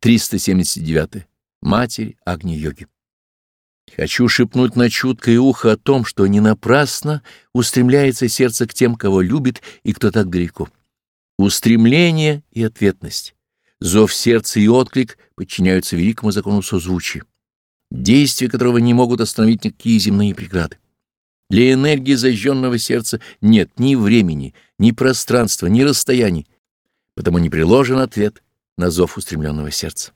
379. Матерь Агни-йоги. Хочу шепнуть на чуткое ухо о том, что не напрасно устремляется сердце к тем, кого любит и кто так далеко. Устремление и ответность, зов сердца и отклик подчиняются великому закону созвучия, действия которого не могут остановить никакие земные преграды. Для энергии зажженного сердца нет ни времени, ни пространства, ни расстояний, потому не приложен ответ на зов устремленного сердца.